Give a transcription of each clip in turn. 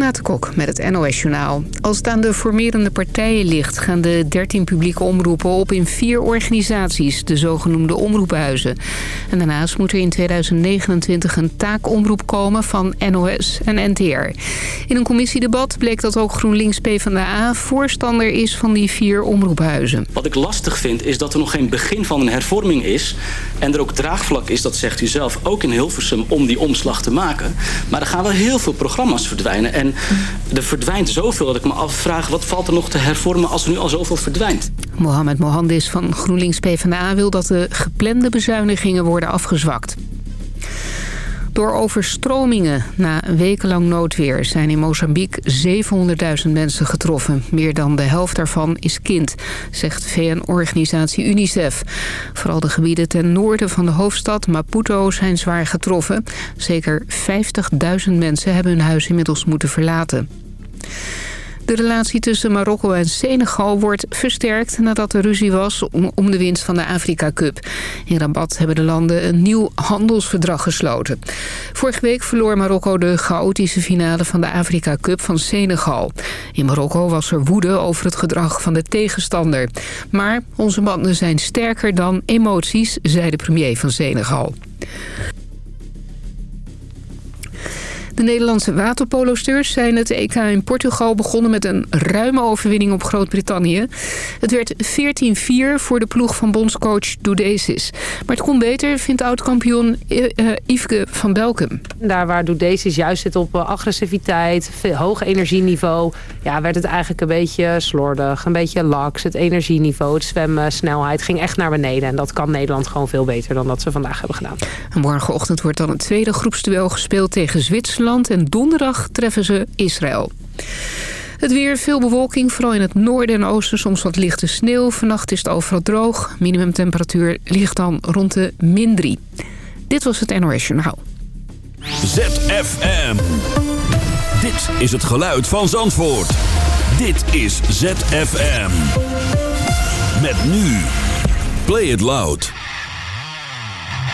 Renate Kok met het NOS Journaal. Als het aan de formerende partijen ligt... gaan de 13 publieke omroepen op in vier organisaties... de zogenoemde omroephuizen. En daarnaast moet er in 2029 een taakomroep komen van NOS en NTR. In een commissiedebat bleek dat ook GroenLinks PvdA... voorstander is van die vier omroephuizen. Wat ik lastig vind is dat er nog geen begin van een hervorming is... en er ook draagvlak is, dat zegt u zelf, ook in Hilversum... om die omslag te maken. Maar er gaan wel heel veel programma's verdwijnen... En er verdwijnt zoveel dat ik me afvraag... wat valt er nog te hervormen als er nu al zoveel verdwijnt? Mohamed Mohandis van GroenLinks PvdA wil dat de geplande bezuinigingen worden afgezwakt. Door overstromingen na wekenlang noodweer zijn in Mozambique 700.000 mensen getroffen. Meer dan de helft daarvan is kind, zegt VN-organisatie UNICEF. Vooral de gebieden ten noorden van de hoofdstad Maputo zijn zwaar getroffen. Zeker 50.000 mensen hebben hun huis inmiddels moeten verlaten. De relatie tussen Marokko en Senegal wordt versterkt nadat er ruzie was om de winst van de Afrika Cup. In Rabat hebben de landen een nieuw handelsverdrag gesloten. Vorige week verloor Marokko de chaotische finale van de Afrika Cup van Senegal. In Marokko was er woede over het gedrag van de tegenstander. Maar onze banden zijn sterker dan emoties, zei de premier van Senegal. De Nederlandse waterpolosters zijn het EK in Portugal begonnen met een ruime overwinning op Groot-Brittannië. Het werd 14-4 voor de ploeg van bondscoach Doudesis. Maar het kon beter, vindt oud-kampioen uh, van Belkem. Daar waar Doudesis juist zit op agressiviteit, hoog energieniveau... Ja, werd het eigenlijk een beetje slordig, een beetje laks. Het energieniveau, het zwemmen, snelheid ging echt naar beneden. En dat kan Nederland gewoon veel beter dan dat ze vandaag hebben gedaan. morgenochtend wordt dan het tweede groepsduel gespeeld tegen Zwitserland en donderdag treffen ze Israël. Het weer, veel bewolking, vooral in het noorden en oosten. Soms wat lichte sneeuw. Vannacht is het overal droog. Minimumtemperatuur ligt dan rond de min 3. Dit was het NOS Journaal. ZFM. Dit is het geluid van Zandvoort. Dit is ZFM. Met nu. Play it loud.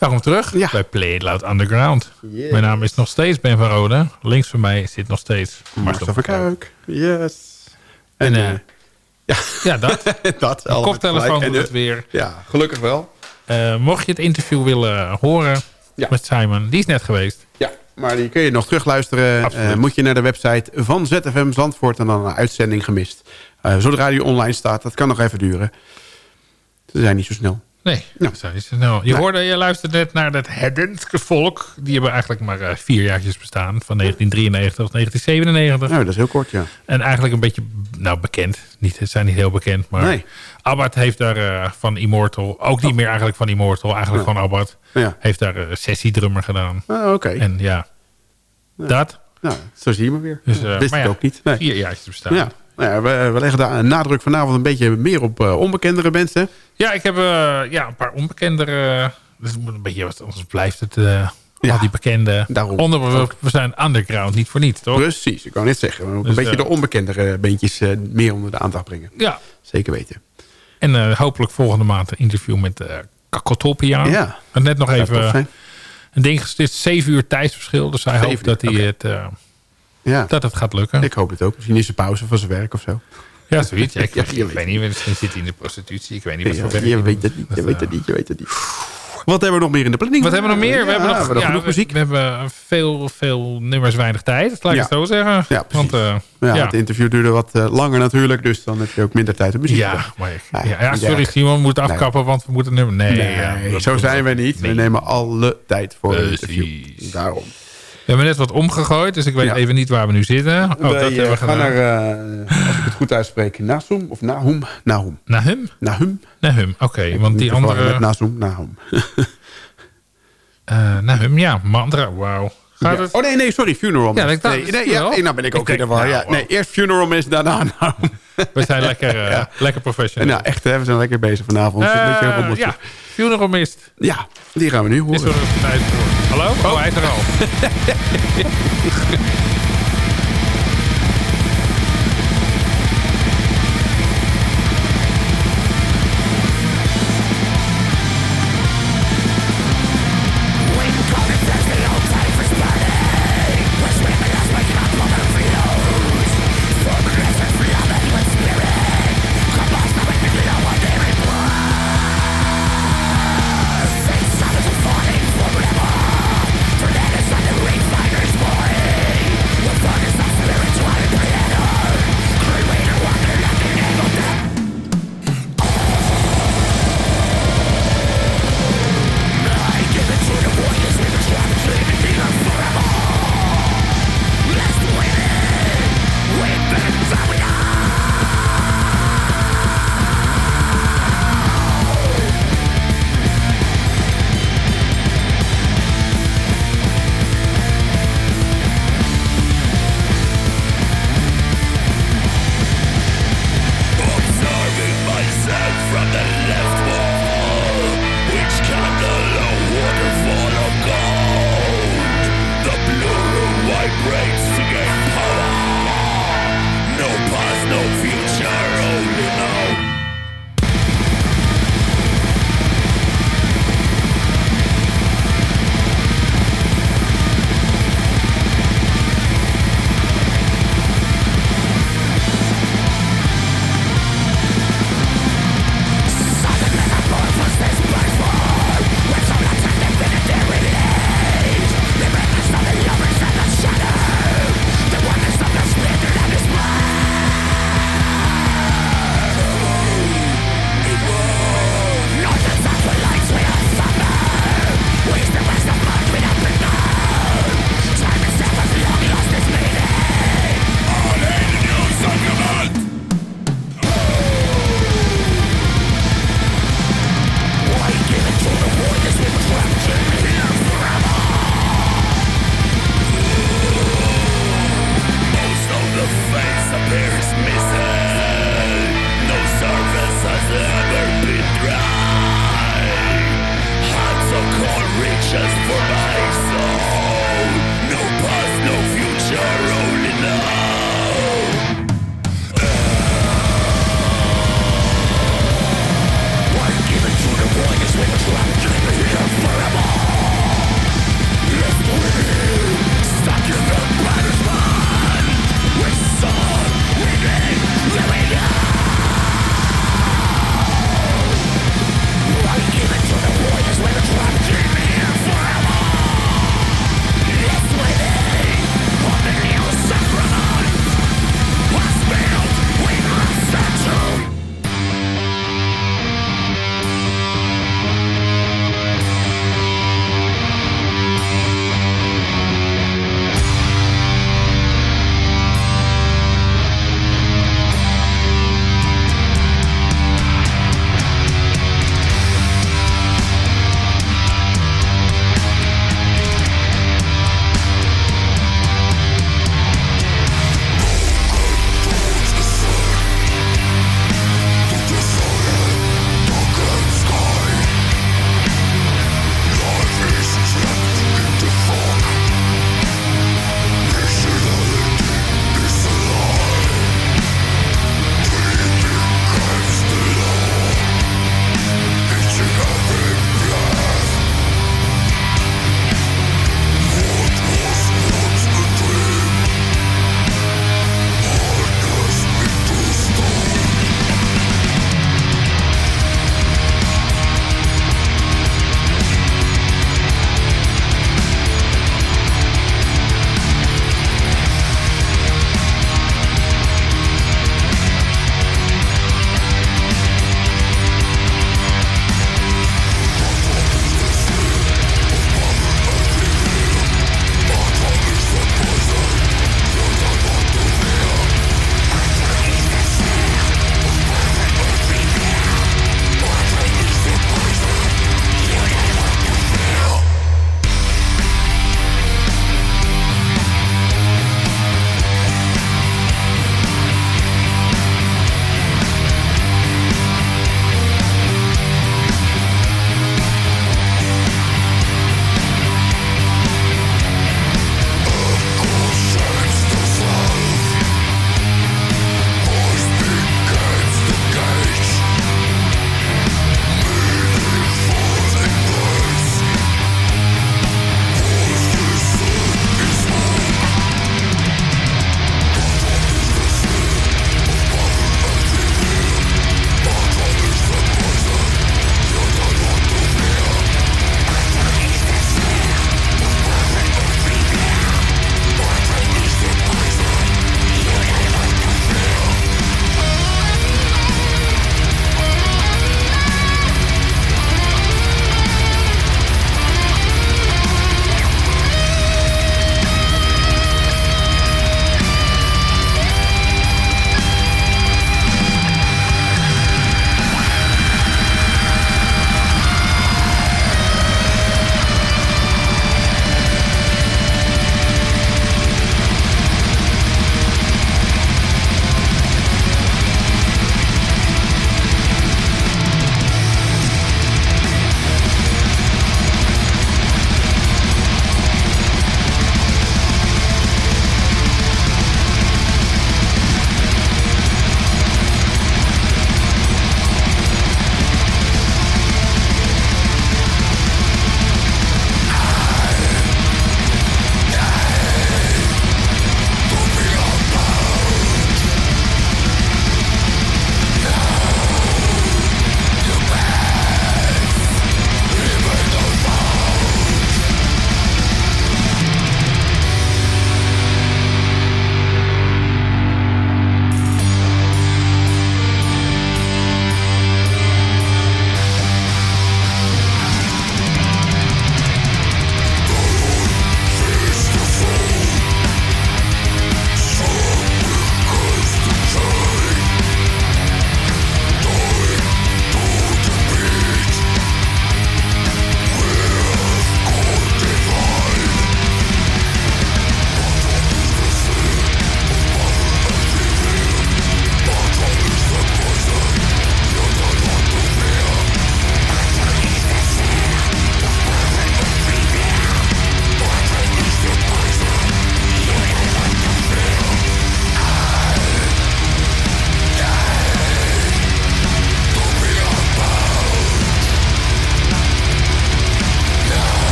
Welkom terug. Ja. bij Play It Loud Underground. Mijn naam is nog steeds Ben van Rode. Links van mij zit nog steeds Marcel van Kuik. Yes. En, En, eh, ja, Ja, dat. dat. Koptelefoon doet het eh, weer. Ja, gelukkig wel. Eh, mocht je het interview willen horen Ja. met Simon, die is net geweest. Ja, maar die kun je nog terugluisteren. Eh, moet je naar de website van ZFM Zandvoort en dan een uitzending gemist. Eh, zodra die online staat, dat kan nog even duren. Ze zijn niet zo snel. Nee, zo snel. Je hoorde, je luisterde net naar dat Heddenske volk. Die hebben eigenlijk maar eh, vier jaartjes bestaan. Van 1993 tot 1997. Nou, dat is heel kort, ja. En eigenlijk een beetje, nou bekend. Niet, ze zijn niet heel bekend, maar Nee. Abbott heeft daar eh, van Immortal, ook niet meer eigenlijk van Immortal, eigenlijk Ja. van Abbott, Ja. heeft daar uh, sessiedrummer gedaan. Ah, Oké. En ja, dat. Nou, zo zie je maar weer. Dus, eh, Wist maar ik ja, ook niet. Nee. Vier jaartjes bestaan. Ja. Nou ja, we, we leggen daar een nadruk vanavond een beetje meer op eh, onbekendere mensen. Ja, ik heb eh, ja, een paar onbekendere. Dus een beetje, wat- anders blijft het. Ja, al die bekende. daarom. Onder, we, we zijn underground, niet voor niets, toch? Precies, ik wou net zeggen. We moeten Dus, een beetje de onbekendere beentjes meer onder de aandacht brengen. Ja. Zeker weten. En hopelijk volgende maand een interview met uh, Kakotopia. Ja. En net nog even. Een ding, het is zeven uur tijdsverschil. Dus hij hoopt dat, hij het, Ja, dat het gaat lukken. ik hoop het ook. Misschien is er pauze van zijn werk of zo. Ja, zoiets. Ja, ik, Ja, ik je weet niet, misschien zit hij in de prostitutie. Ik weet niet wat Ja, voor werk je weet het niet, je weet het niet, je weet het niet. Wat hebben we nog meer in de planning? Wat hebben we nog meer? we Ja, hebben nog, nog ja, genoeg we- muziek. We, hebben veel, veel nummers, weinig tijd. Laat ik Ja. het zo zeggen. Ja, precies. Want, eh, Ja, ja. Het interview duurde wat eh, langer natuurlijk, dus dan heb je ook minder tijd om muziek te Ja, maar ik- Ja, ja, ja, sorry ja. Simon, we moeten afkappen, want we moeten nummer... Nee, Nee, ja, dat zo zijn we niet. Nee. We nemen alle tijd voor een Precies. interview. Daarom. We hebben net wat omgegooid, dus ik weet Ja. even niet waar we nu zitten. Oh, dat Wij, hebben we eh, gaan naar, eh, als ik het goed uitspreek, Nasum of Nahum? Nahum. Nahum? Nahum? Nahum, oké. want die andere... Met Nasum, Nahum. eh, Nahum, ja, mantra, wauw. Gaat Ja. het? Oh nee, nee, sorry, Funeral Ja, Mist. ik dacht- nee, nee, ja, nou ben ik ook war. nou, ja, nee, eerst Funeral Mist, daarna Nahum. We zijn lekker, eh, Ja. lekker professional. Nou, echt, hè, we zijn lekker bezig vanavond. Eh, ja, Funeral Mist. Ja, die gaan we nu Is horen. er een tijd voor. Hallo? Oh, hij is er al.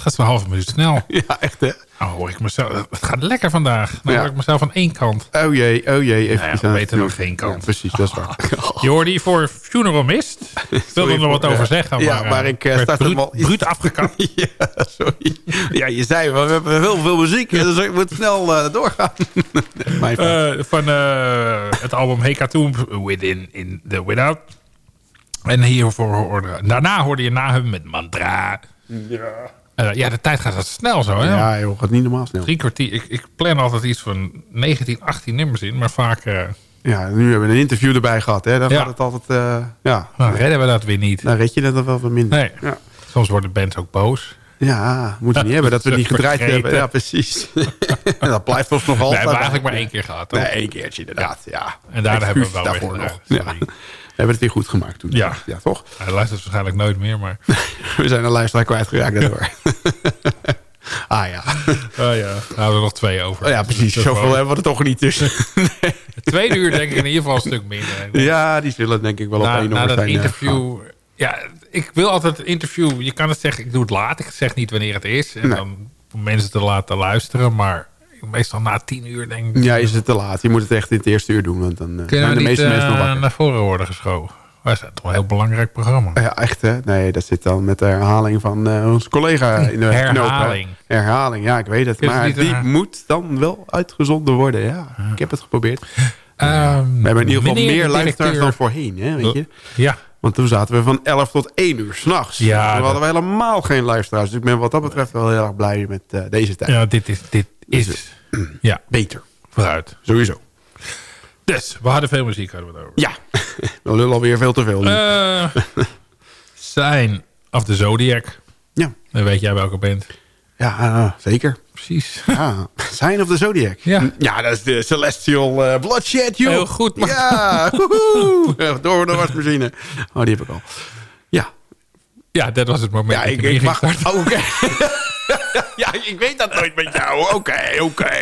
gaat zo'n halve minuut snel. Ja, echt hè? Oh, hoor ik mezelf. Het gaat lekker vandaag. Dan Ja. hoor ik mezelf aan één kant. Oh jee, oh jee. Even Nou ja, beter dan geen kant. Ja, precies, dat is waar. Je hoorde hier voor Funeral Mist. Ik wilde er nog wat over zeggen. Ja, maar, maar eh, ik, eh, werd start bruut, hem al- bruut afgekapt. Ja, sorry. Ja, je zei, we hebben heel veel muziek. Dus ik moet snel eh, doorgaan. Mijn. Eh, van eh, het album Hekatomb, Within in the Without. En hiervoor hoorde, daarna hoorde je na hem met Mantra. Ja. Ja, de tijd gaat wat snel zo. Hè? ja, joh, gaat niet normaal snel. Drie kwartier. Ik, ik plan altijd iets van 19, 18 nummers in. Maar vaak eh, Ja, nu hebben we een interview erbij gehad. Hè? Dan Ja. gaat het altijd... eh, ja, nou, redden we dat weer niet. dan red je het wel wat minder. Nee. Ja. Soms worden bands ook boos. Ja, moeten we niet hebben dat we niet gedraaid Vergeten. hebben. Ja, precies. dat blijft ons nog We altijd. hebben eigenlijk maar één keer gehad. Nee, één keertje inderdaad. Ja. En daarna hebben we wel weer daarvoor nog. Ja. Hebben het weer goed gemaakt toen. Ja. ja toch? Hij luistert waarschijnlijk nooit meer, maar... We zijn een luisteraar kwijtgeraakt daardoor. ah ja. Oh ja, houden we nog twee over. Oh, ja, precies. Zoveel hebben we er toch niet tussen. Tweede uur denk ik in ieder geval een stuk minder. ja, die zullen denk ik wel op één na dat zijn. interview... Ja, ik wil altijd het interview... Je kan het zeggen, ik doe het laat. Ik zeg niet wanneer het is. En Nee. dan om mensen te laten luisteren. Maar meestal na tien uur denk ik... Ja, is het te laat. Je moet het echt in het eerste uur doen. Want dan eh, Kunnen zijn we de niet meeste mensen nog eh, wakker. naar voren worden geschoven? Wij zijn toch een heel belangrijk programma. Ja, echt hè? Nee, dat zit dan met de herhaling van eh onze collega in de Herhaling. knoop. Herhaling, ja, ik weet het. Is Maar die moet dan wel uitgezonden worden, ja. Ik heb het geprobeerd. Ehm, We hebben in ieder geval meer luisteraars dan voorheen, hè, weet je. Ja, Want toen zaten we van 11 tot 1 uur s'nachts. Ja, Toen dat- hadden we helemaal geen luisteraars. Dus ik ben wat dat betreft wel heel erg blij met deze tijd. ja, dit is... Dit is ja, Beter, vooruit. sowieso. Dus, we hadden veel muziek hadden we het over. Ja, we lullen alweer veel te veel. nu. Eh of the Zodiac. ja, Dan weet jij welke band. ja eh, zeker. Precies. Ja, Sign of the Zodiac. Ja. ja dat is de Celestial eh, Bloodshed, joh. Heel goed, Ja, Door de wasmachine. Oh, die heb ik al. Ja, Ja, dat was het moment ja ik, mag... Oh, Oké. ja, ik weet dat nooit met jou. Oké, oké.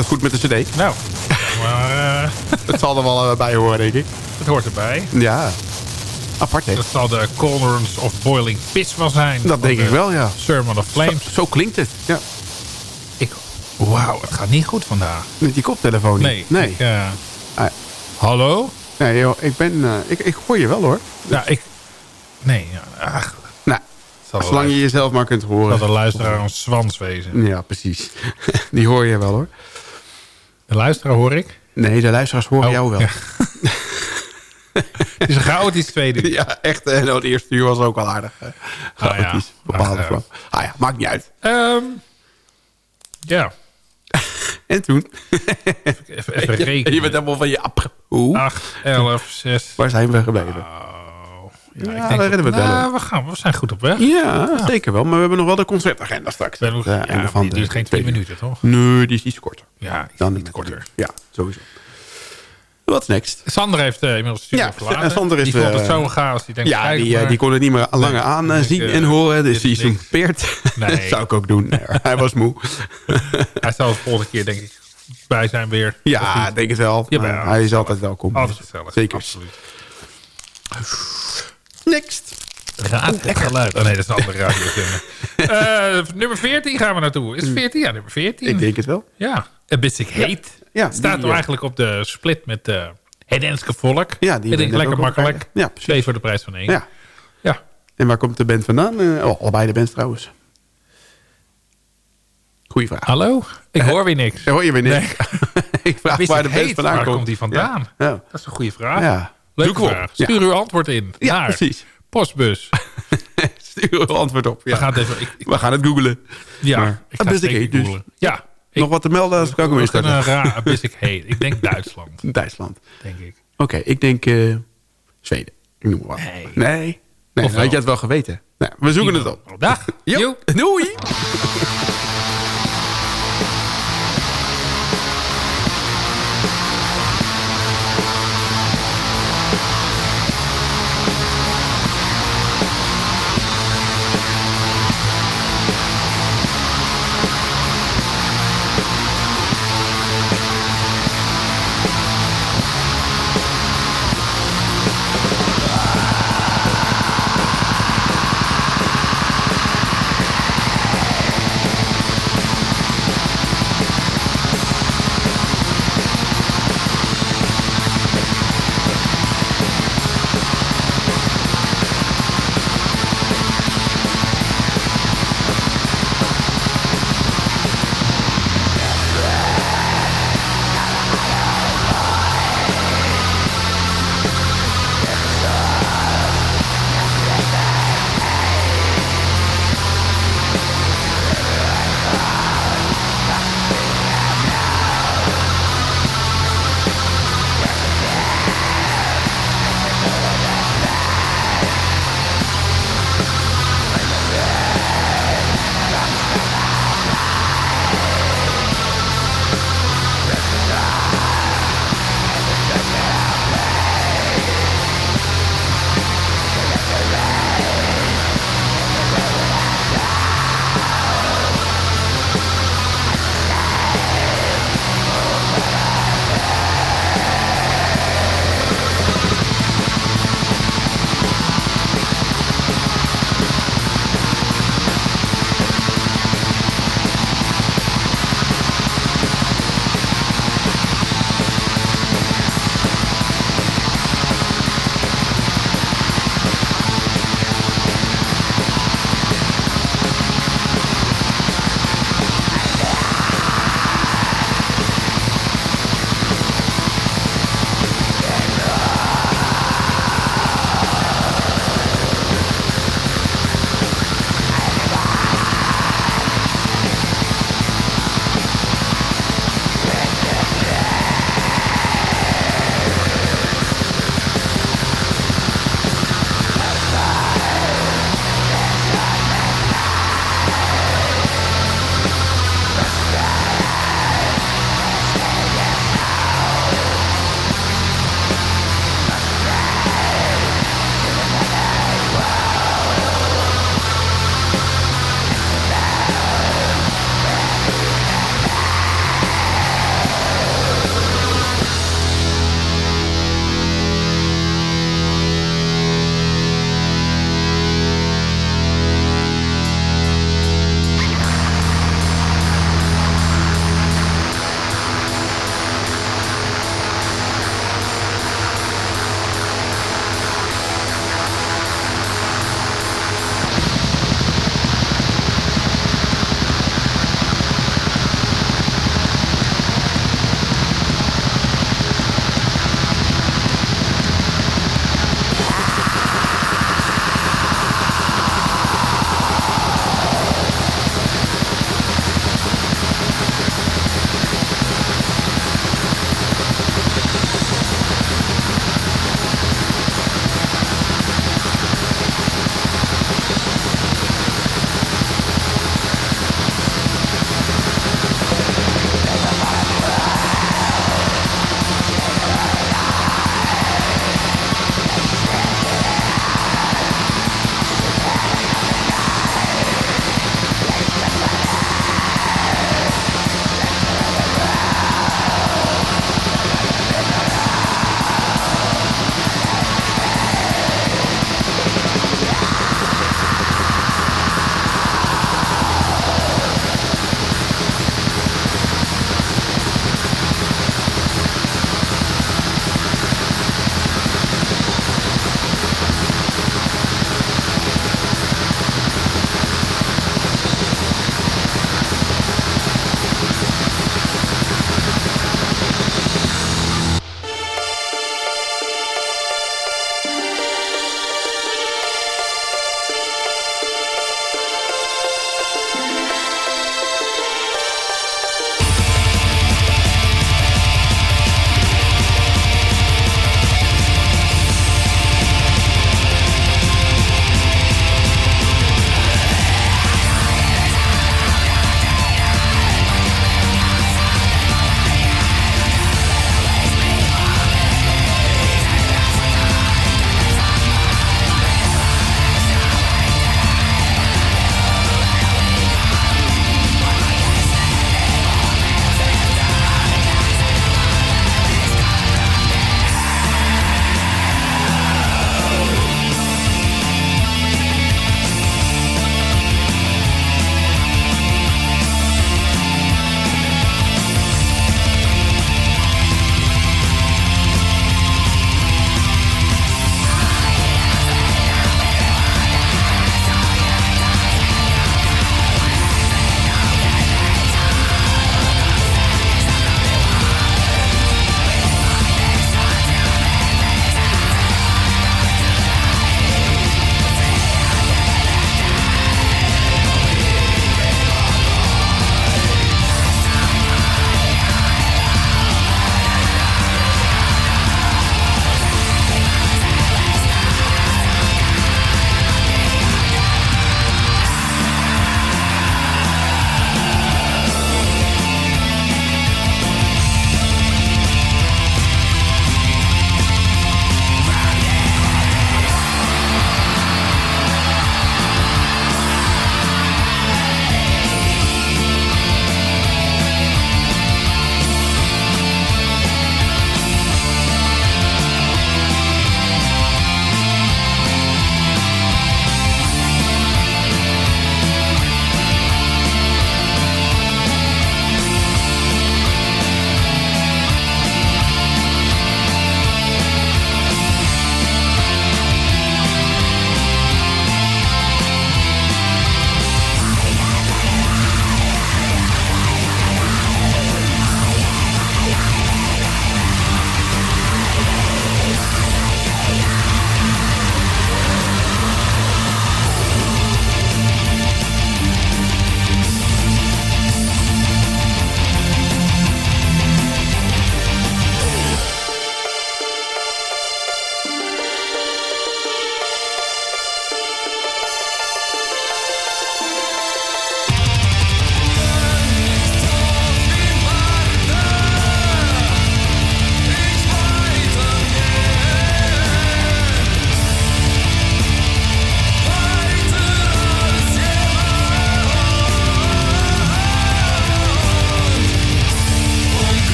het goed met de cd? Nou, maar eh, Het zal er wel eh, bij horen, denk ik. het hoort erbij. Ja. Apart, hè? Dat zal de Cauldrons of Boiling Pits wel zijn. Dat denk de ik wel, ja. Sermon of Flames. Zo klinkt het. Ja. Ik, wauw, het gaat niet goed vandaag. Met die koptelefoon niet. Nee. Nee. Ik, eh, Ah. hallo? nee joh, ik ben... eh, ik, ik hoor je wel, hoor. Ja, ik... Nee, ja, ach, Nou, zolang je jezelf maar kunt horen. de luisteraar een zwans wezen. Ja, precies. Die hoor je wel, hoor. De luisteraar hoor ik. Nee, de luisteraars horen Oh, jou wel. ja. Het is een chaotisch tweede uur. Ja, echt. En het eerste uur was ook al aardig. Ah, ja. Chaotisch. Bepaalde Ach, ja. vlak. Ah ja, maakt niet uit. Ehm, ja, En toen? even, even rekenen. Je bent helemaal van je? 8, 11, 6. Waar zijn we gebleven? Oh, Ja, ja, ik we denk redden dat- het wel, nou, we, gaan, we zijn goed op weg. Ja, zeker wel. Maar we hebben nog wel de concertagenda straks. We hebben nog- Het, ja, einde van die duurt geen twee minuten, toch? Nee, die is iets korter. Ja, iets Dan niet met korter. Ja, sowieso. Wat next? Sander heeft eh, inmiddels de Ja, verlaten. Sander is, die vond het eh, zo chaos. Die denkt, Ja, kijk die, eh, maar. die kon het niet meer langer aan eh, Ik, zien en horen. Dus die is is een peert. Nee. dat zou ik ook doen. Nee, hij was moe. Hij zal de volgende keer denk ik bij zijn weer. Ja, denk het wel. Ja, hij is altijd welkom. Altijd gezellig. Zeker. Absoluut. Next. Raad het geluid. Oh nee, dat is een andere radiozender. Eh nummer 14 gaan we naartoe. Is het 14? Ja, nummer 14. Ik denk het wel. Ja, A Basic Hate. Ja, staat er eigenlijk op de split met uh, het Enske Volk. Ja, die ik denk ben ik lekker makkelijk. Ja, precies. Twee voor de prijs van één. Ja. ja. En waar komt de band vandaan? Eh, oh, allebei de bands trouwens. Goeie vraag. Hallo? Ik hoor weer niks. Hoor je weer? Nee. ik vraag waar de band vandaan waar komt. komt die vandaan? Ja. Ja. Dat is een goede vraag. Ja. Vraag. Ja. Stuur uw antwoord in. Ja, naar precies. Postbus. Stuur een antwoord op. Ja. We gaan het even... Ik, ik- We gaan het googlen. ja, Maar- ik ga het Hate dus. googlen. Ja. Ik, Nog wat te melden als ik ook hem we instarten. kunnen raar. Basic Hate. Ik denk Duitsland, Duitsland. denk ik. Oké, ik denk eh, Zweden. Ik noem maar wat. Nee. Nee. Nee, Of had je het wel geweten. Nou, we zoeken het op. Dag. Jo, Jo. doei.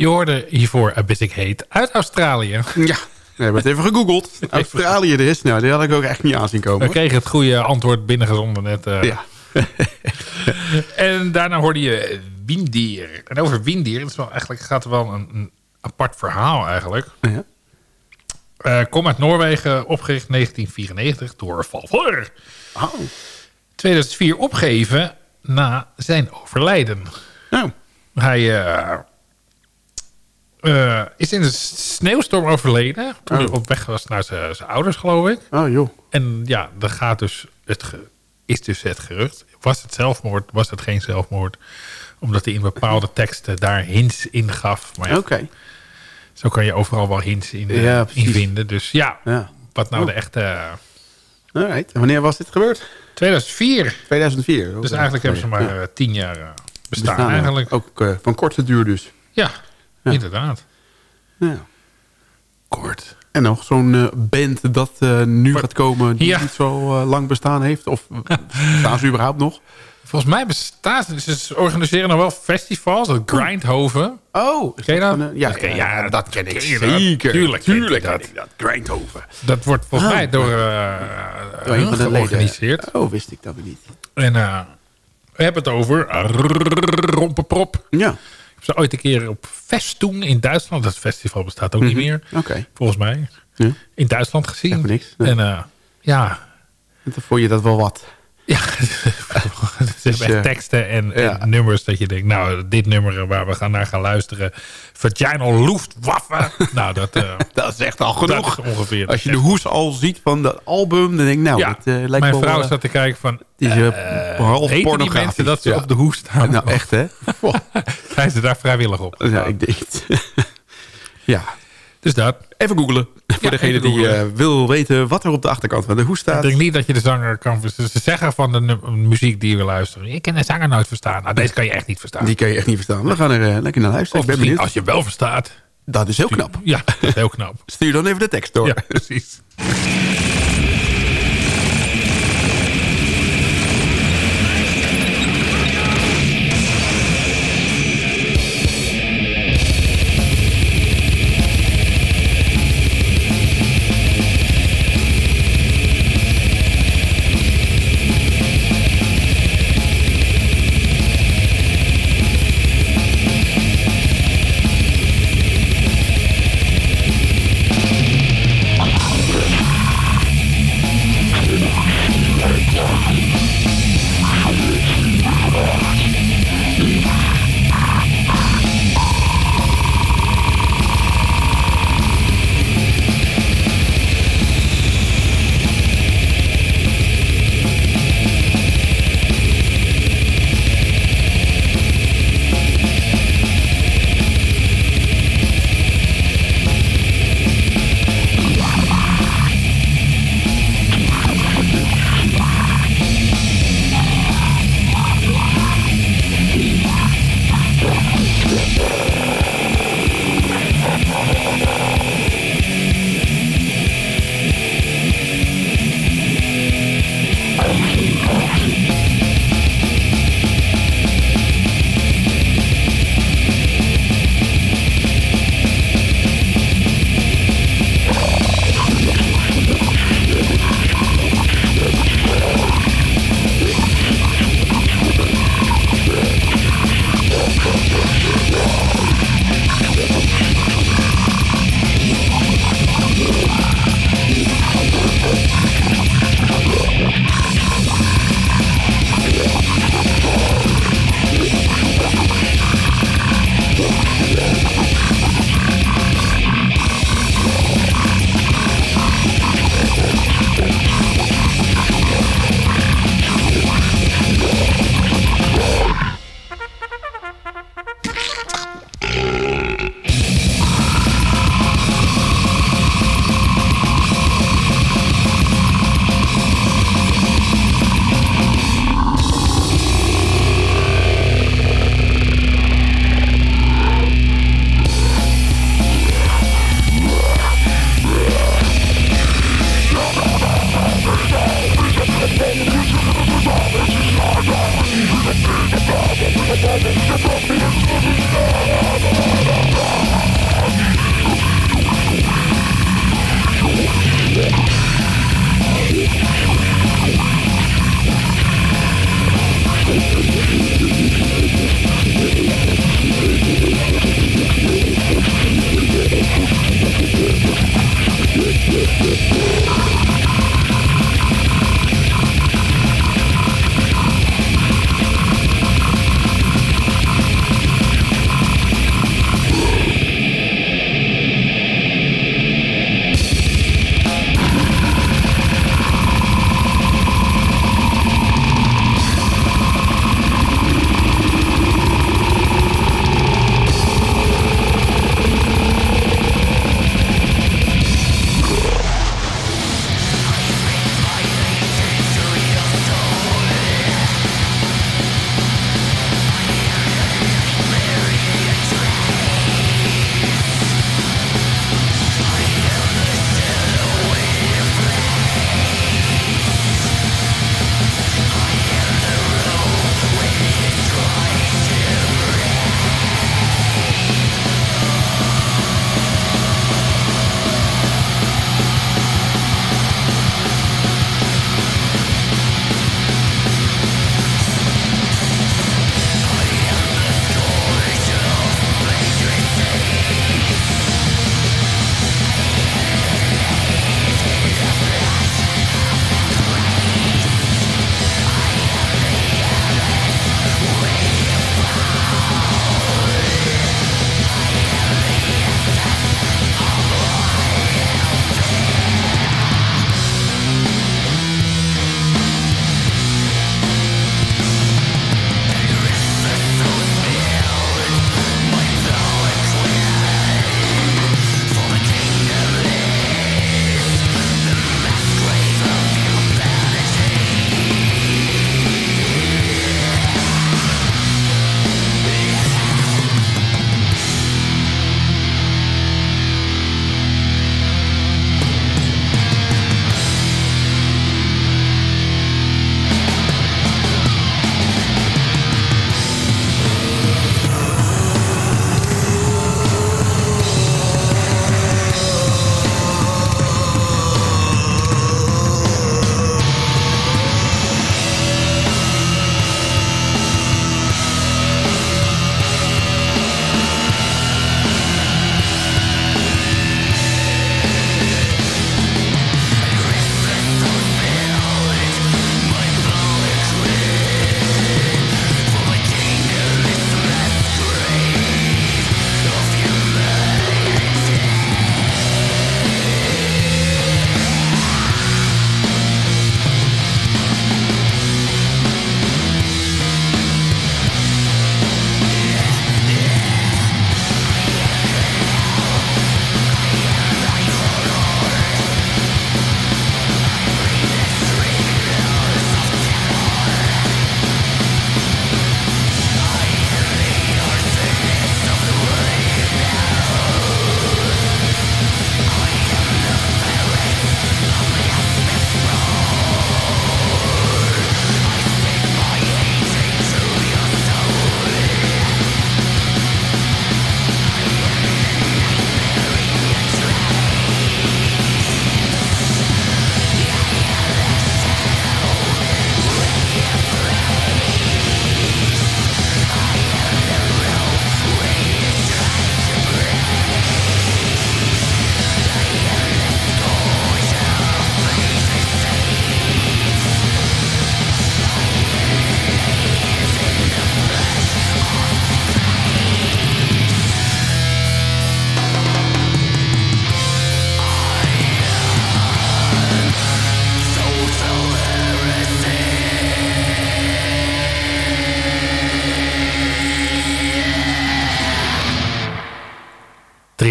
Je hoorde hiervoor A Basic Hate uit Australië. Ja, we hebben het even gegoogeld. Australië er is. Nou, die had ik ook echt niet aanzien komen. We kregen het goede antwoord binnengezonden net. eh. Ja. En daarna hoorde je Windier. En over Windier, dat is wel, eigenlijk gaat er wel een, een apart verhaal eigenlijk. Ja. Eh kom uit Noorwegen, opgericht 1994 door Valvor. Oh. 2004 opgegeven na zijn overlijden. Nou, Hij eh, eh, is in een sneeuwstorm overleden. Toen hij Oh. op weg was naar zijn ouders, geloof ik. oh joh. En ja, dan gaat dus het is dus het gerucht. Was het zelfmoord? Was het geen zelfmoord? Omdat hij in bepaalde teksten daar hints in gaf. Maar ja, Oké. zo kan je overal wel hints in, eh, Ja, in vinden. Dus ja, Ja. wat nou Oh. de echte... Alright. En wanneer was dit gebeurd? 2004. 2004. Dus eigenlijk hebben ze maar eh, tien jaar bestaan, eigenlijk. Ook van korte duur dus. Ja, inderdaad. Ja. Kort. En nog zo'n eh, band dat eh, nu Wat- gaat komen... die Ja. niet zo eh, lang bestaan heeft? Of bestaan ze überhaupt nog? Volgens mij bestaat het. Ze organiseren nog wel festivals. Dat Grindhoven. Oh. is Ken je dat eh, ja, Dat ken- ja, dat ken ik ken zeker. Tuurlijk Tuurlijk dat. ken ik dat. Grindhoven. Dat wordt volgens Ah. mij door, eh Door een van de leden. georganiseerd. Oh, wist ik dat niet. En eh, we hebben het over Rompenprop. Ja. Heb ze ooit een keer op Festoen in Duitsland. Dat festival bestaat ook niet meer. Oké. Volgens mij. Ja. In Duitsland gezien. Niks. Nee. En eh, ja, En dan vond je dat wel wat. Ja, het is Dus, echt eh, teksten en, nummers dat je denkt, nou, dit nummer waar we gaan naar gaan luisteren, Vaginal Luftwaffe. nou, dat, eh, Dat is echt al genoeg. ongeveer. Als je de hoes al ziet van dat album, dan denk ik, nou, ja, dat eh, lijkt mijn wel... vrouw eh, zat te kijken van, die is half pornografisch. mensen dat ze Ja. op de hoes staan? Nou, echt hè? Zijn ze daar vrijwillig op? Ja, ik denk het. ja. Dus dat. Even googelen. Voor degene die eh, wil weten wat er op de achterkant van de hoes Ik staat. denk niet dat je de zanger kan. Ze zeggen van de muziek die we luisteren. Ik kan de zanger nooit verstaan. Nou, deze kan je echt niet verstaan. Die kan je echt niet verstaan. We gaan er eh, lekker naar luisteren. of Ik ben benieuwd. als je wel verstaat. Dat is heel knap. Ja, dat is heel knap. Stuur dan even de tekst door. Ja, precies.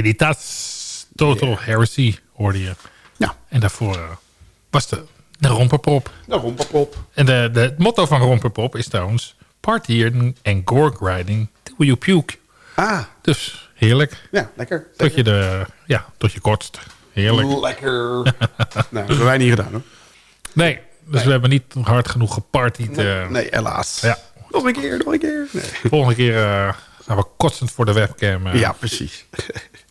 Trinitas Total Heresy hoorde je. Ja. En daarvoor eh, was de, de romperpop. De romperpop. En de, de, het motto van romperpop is trouwens... Partying en gore grinding till you puke. Ah, Dus heerlijk. ja, lekker. Tot je, de, ja, tot je kotst. Heerlijk. Lekker. nou, dat hebben wij niet gedaan hoor. Nee, dus we hebben niet hard genoeg gepartied. eh. Nee, helaas. Ja. Nog een keer, nog een keer. Nee. Volgende keer eh, gaan we kotsend voor de webcam. Ja, precies.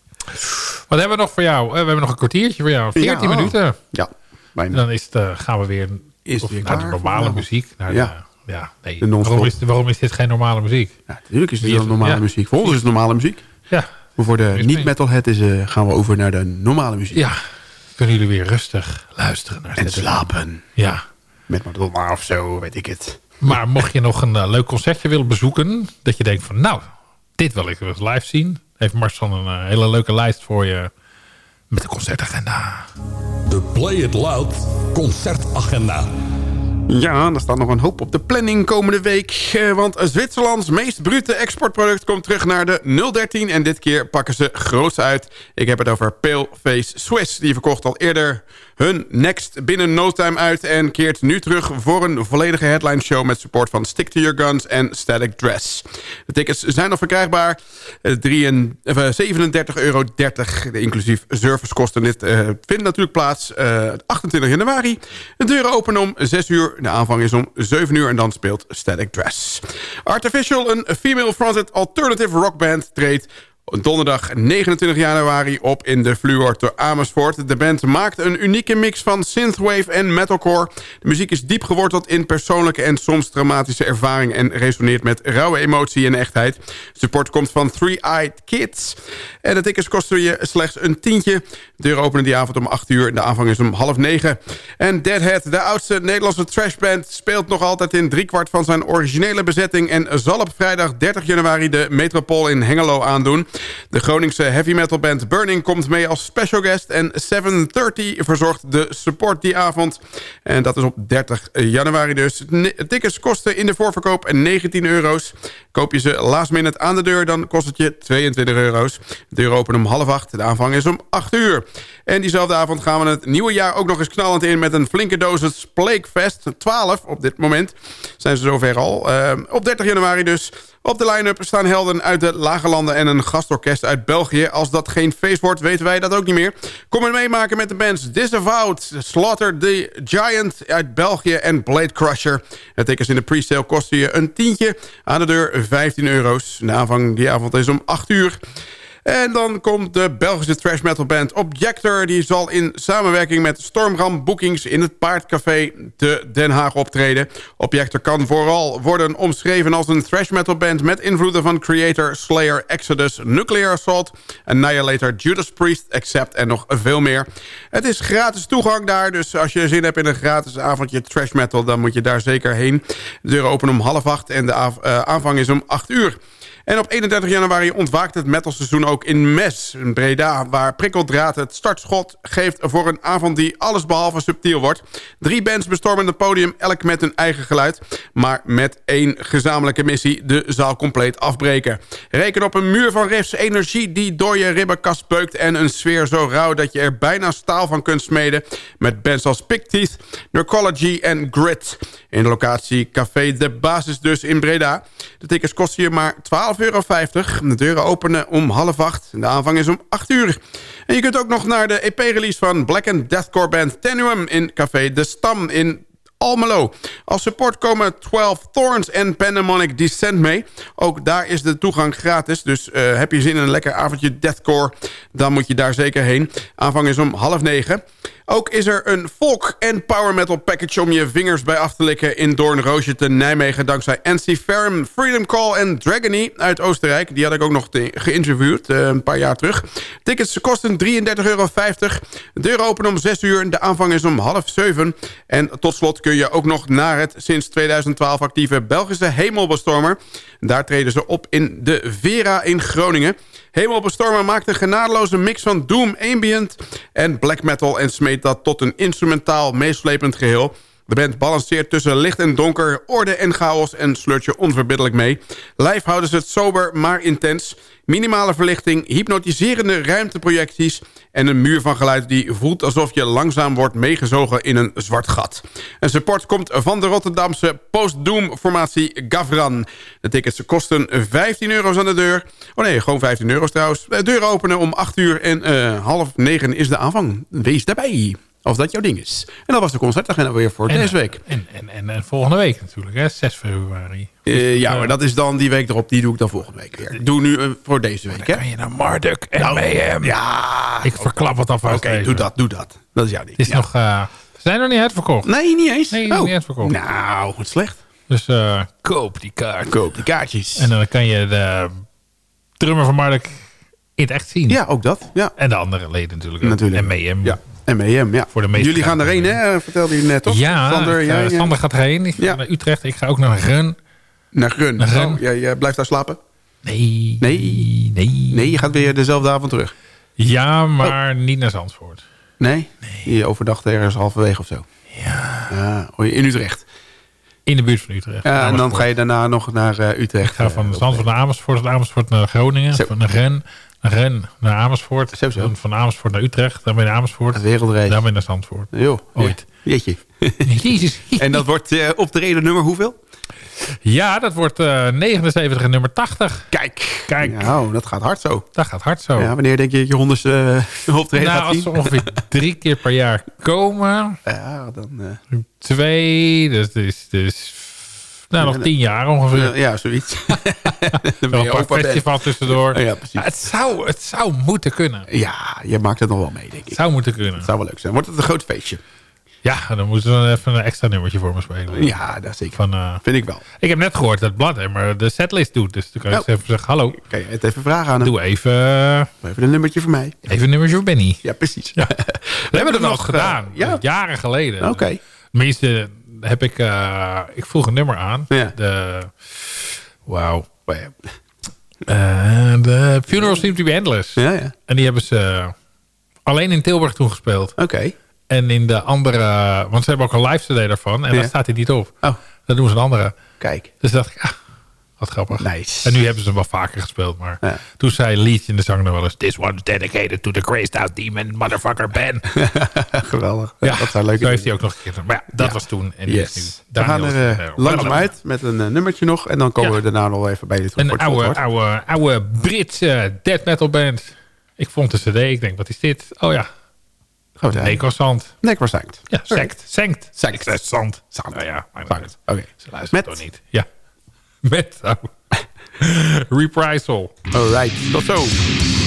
Wat hebben we nog voor jou? Eh, we hebben nog een kwartiertje voor jou. 14 Ja. minuten. Ja, bijna. Dan is het, eh, gaan we weer, Is het of weer naar de normale muziek. Naar Ja. de, ja, nee. Waarom, is, waarom is dit geen normale muziek? Ja, natuurlijk is het Wie wel normale ja. muziek. Voor ons is het normale muziek. Ja, Maar voor de niet-metalhead eh, gaan we over naar de normale muziek. ja. Kunnen jullie weer rustig luisteren naar En dit? slapen. Ja. Met Madonna of zo, weet ik het. Maar mocht je nog een leuk concertje willen bezoeken... dat je denkt van nou, dit wil ik wel live zien... heeft Marcel een eh, hele leuke lijst voor je... met de concertagenda. De Play It Loud concertagenda. Ja, er staat nog een hoop op de planning komende week. eh, Want Zwitserlands meest brute exportproduct komt terug naar de 013. En dit keer pakken ze groots uit. Ik heb het over Paleface Swiss. Die verkocht al eerder hun Next binnen no time uit... en keert nu terug voor een volledige headline show... met support van Stick to Your Guns en Static Dress. De tickets zijn nog verkrijgbaar. Eh, 37,30 euro, inclusief servicekosten. Dit eh, vindt natuurlijk plaats eh, 28 januari. De deuren openen om 6 uur. De aanvang is om 7 uur en dan speelt Static Dress. Artificial, een female-fronted alternative rockband, treedt Donderdag 29 januari op in de Fluor te Amersfoort. De band maakt een unieke mix van synthwave en metalcore. De muziek is diep geworteld in persoonlijke en soms dramatische ervaring... en resoneert met rauwe emotie en echtheid. Support komt van Three Eyed Kids. En de tickets kosten je slechts een tientje. De deur openen die avond om 8 uur. De aanvang is om half negen. En Deadhead, de oudste Nederlandse trashband... speelt nog altijd in driekwart van zijn originele bezetting... en zal op vrijdag 30 januari de Metropool in Hengelo aandoen. De Groningse heavy metal band Burning komt mee als special guest... en 730 verzorgt de support die avond. En dat is op 30 januari dus. Tickets kosten in de voorverkoop 19 euro's. Koop je ze last minute aan de deur, dan kost het je 22 euro's. De deur openen om half acht, de aanvang is om 8 uur. En diezelfde avond gaan we het nieuwe jaar ook nog eens knallend in... met een flinke dosis Plaguefest 12 op dit moment. Zijn ze zover al. Eh, op 30 januari dus. Op de line-up staan helden uit de Lage Landen en een gastorkest uit België. Als dat geen feest wordt, weten wij dat ook niet meer. Kom er meemaken met de bands Disavowed, Slaughter the Giant uit België en Blade Crusher. Het tickets in de pre-sale kosten je een tientje. Aan de deur 15 euro's. De aanvang die avond is om 8 uur. En dan komt de Belgische trash metal band Objector. Die zal in samenwerking met Stormram Bookings in het Paardcafé te Den Haag optreden. Objector kan vooral worden omschreven als een thrash metal band... met invloeden van Creator, Slayer, Exodus, Nuclear Assault... Annihilator, Judas Priest, Accept en nog veel meer. Het is gratis toegang daar, dus als je zin hebt in een gratis avondje trash metal... dan moet je daar zeker heen. De deuren openen om half acht en de eh, aanvang is om acht uur. En op 31 januari ontwaakt het metalseizoen ook in Mes, in Breda... waar Prikkeldraad het startschot geeft voor een avond die allesbehalve subtiel wordt. Drie bands bestormen het podium, elk met hun eigen geluid... maar met één gezamenlijke missie, de zaal compleet afbreken. Reken op een muur van riffs, energie die door je ribbenkast beukt... en een sfeer zo rauw dat je er bijna staal van kunt smeden... met bands als Picteeth, Narcology en Grit. In de locatie Café De Basis dus in Breda. De tickets kosten je maar 12,50 euro. De deuren openen om half acht. De aanvang is om 8 uur. En je kunt ook nog naar de EP-release van Black and Deathcore band Tenuum... in Café De Stam in Almelo. Als support komen 12 Thorns en Pandemonic Descent mee. Ook daar is de toegang gratis. Dus eh, heb je zin in een lekker avondje deathcore... dan moet je daar zeker heen. Aanvang is om half negen. Ook is er een folk- en power metal package... om je vingers bij af te likken in Doornroosje te Nijmegen... dankzij NC Ferm, Freedom Call en Dragony uit Oostenrijk. Die had ik ook nog te- geïnterviewd eh, een paar jaar terug. Tickets kosten 33,50 euro. De deur openen om 6 uur. De aanvang is om half 7. En tot slot kun je ook nog naar het sinds 2012 actieve Belgische Hemelbestormer. Daar treden ze op in de Vera in Groningen. Hemelbestormer maakt een genadeloze mix van doom, ambient en black metal... en smeet dat tot een instrumentaal meeslepend geheel De band balanceert tussen licht en donker, orde en chaos en sleurt je onverbiddelijk mee. Live houden ze het sober, maar intens. Minimale verlichting, hypnotiserende ruimteprojecties... en een muur van geluid die voelt alsof je langzaam wordt meegezogen in een zwart gat. Een support komt van de Rotterdamse post-doom-formatie Gavran. De tickets kosten 15 euro's aan de deur. Oh nee, gewoon 15 euro's trouwens. De deur openen om 8 uur en uh, half 9 is de aanvang. Wees daarbij. Als dat jouw ding is. En dat was de concertagenda weer voor en, deze week. En, en, en, en, volgende week natuurlijk, hè? 6 februari. Uh, ja, maar dat is dan die week erop. Die doe ik dan volgende week weer. Doe nu uh, voor deze week, hè? kan je naar Marduk en nou, Mayhem. Ja. Ik verklap het alvast Oké, okay, doe dat, doe dat. Dat is jouw ding. Het is ja. nog... Uh, zijn nog niet uitverkocht? Nee, niet eens. Nee, oh. niet uitverkocht. Nou, wat slecht. Dus koop die kaart. Koop die kaartjes. En dan kan je de drummer van Marduk in het echt zien. Ja, ook dat. Ja. En de andere leden natuurlijk ook. Natuurlijk. En Mayhem. Ja. MEM, ja. Voor de meeste Jullie gaan erheen, hè? Vertelde je net, toch? Ja, Sander, jij, uh, Sander gaat erheen. Ik ga ja. naar Utrecht. Ik ga ook naar Run. Naar Grun. Naar. Oh, jij, jij blijft daar slapen? Nee. Nee? Nee. Nee, je gaat weer dezelfde avond terug? Ja, maar oh. niet naar Zandvoort. Nee? Nee. Je overdacht ergens halverwege of zo? Ja. ja. Oh, in Utrecht? In de buurt van Utrecht. Ja, en dan ga je daarna nog naar uh, Utrecht. Ik ga van Zandvoort naar Amersfoort, van Amersfoort naar Groningen, Zo. van naar Ren, Ren naar Amersfoort. Van Amersfoort naar Utrecht, dan ben je naar Amersfoort. Een wereldreis. Dan ben je naar Zandvoort. Jo, Ooit. Jeetje. Jezus. en dat wordt uh, op de reden nummer hoeveel? Ja, dat wordt uh, 79 en nummer 80. Kijk. Kijk. Nou, dat gaat hard zo. Dat gaat hard zo. Ja, wanneer denk je dat je honderdste uh, optreden nou, gaat zien? als ze ongeveer drie keer per jaar komen. Ja, dan... Uh... Twee, dus, dus, dus nou, nog tien jaar ongeveer. Ja, zoiets. dan ben je ook een festival tussendoor. Ja, precies. Het, zou, het zou moeten kunnen. Ja, je maakt het nog wel mee, denk ik. Het zou moeten kunnen. Het zou wel leuk zijn. Wordt het een groot feestje? Ja, dan moeten we even een extra nummertje voor me spelen. Ja, dat zeker. Van, uh, Vind ik wel. Ik heb net gehoord dat Bladhammer de setlist doet. Dus dan kan je oh. even zeggen, hallo. Kan je het even vragen aan hem? Doe even... Uh, even een nummertje voor mij. Even een nummertje voor Benny. Ja, precies. Ja. we hebben het wel eens gedaan. Ja. Jaren geleden. Oké. Okay. Tenminste, heb ik... Uh, ik vroeg een nummer aan. Ja. De... Wauw. Uh, de Funeral Seem to be Endless. Ja, ja. En die hebben ze alleen in Tilburg toen gespeeld. Oké. Okay. En in de andere... Want ze hebben ook een live CD daarvan. En daar staat hij niet op. Oh. Dat doen ze een andere. Kijk. Dus dacht ik... Ah, wat grappig. Nice. En nu hebben ze hem wel vaker gespeeld. Maar ja. toen zei Leeds in de zang nog wel eens... This one's dedicated to the crazed out demon motherfucker Ben. Geweldig. Ja, dat zou leuk zijn. heeft hij ook nog een keer. Maar ja, dat ja. was toen. En yes. nu we gaan er uh, langzaam uit met een uh, nummertje nog. En dan komen we daarna nog even bij je terug. Een oude, oude, oude Britse death metal band. Ik vond de cd. Ik denk, wat is dit? Oh ja. Necrosant. Necrosant. Ja, sect. Senkt. Sect. Zand. Zand. Nou ja, Oké. Okay. Ze luisteren toch niet. Ja. Met. Oh. Reprisal. Alright. Tot zo.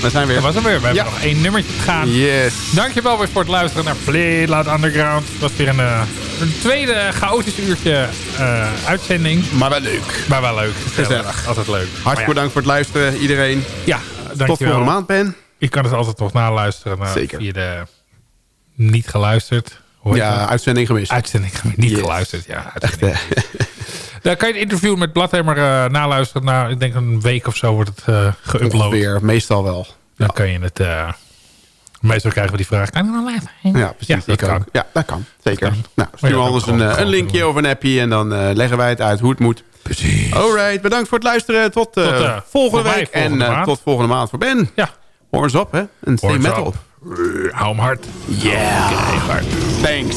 We zijn weer. Dat was hem weer. We hebben nog één nummertje te gaan. Yes. Dankjewel weer voor het luisteren naar Play Loud Underground. Het was weer een, eh, een tweede chaotisch uurtje eh, uitzending. Maar wel leuk. Maar wel leuk. Gezellig. Altijd leuk. Hartelijk ja, bedankt voor het luisteren, iedereen. Ja, dankjewel. Tot volgende maand, Ben. Je kan het altijd nog naluisteren. eh, Zeker. Via de niet geluisterd. Ja, dat? uitzending gemist. Uitzending niet Yes. geluisterd. Ja, Echt, uitzending. Daar kan je het interview met Bladhemmer eh, naluisteren. Nou, ik denk een week of zo wordt het eh geüpload. Meestal wel. Dan kan je het... eh, meestal krijgen we die vraag. Kan je nog live? Ja, precies. dat ik ook. kan. Ja, dat kan. Zeker. Dat kan. Nou, Maar stuur ja, anders een, een linkje of een appje en dan leggen wij het uit hoe het moet. Precies. Alright, bedankt voor het luisteren. Tot, Tot, volgende week. volgende en tot volgende maand voor Ben. Ja. Horns op, hè? En stay metal. Hou hem hard. Yeah. Thanks.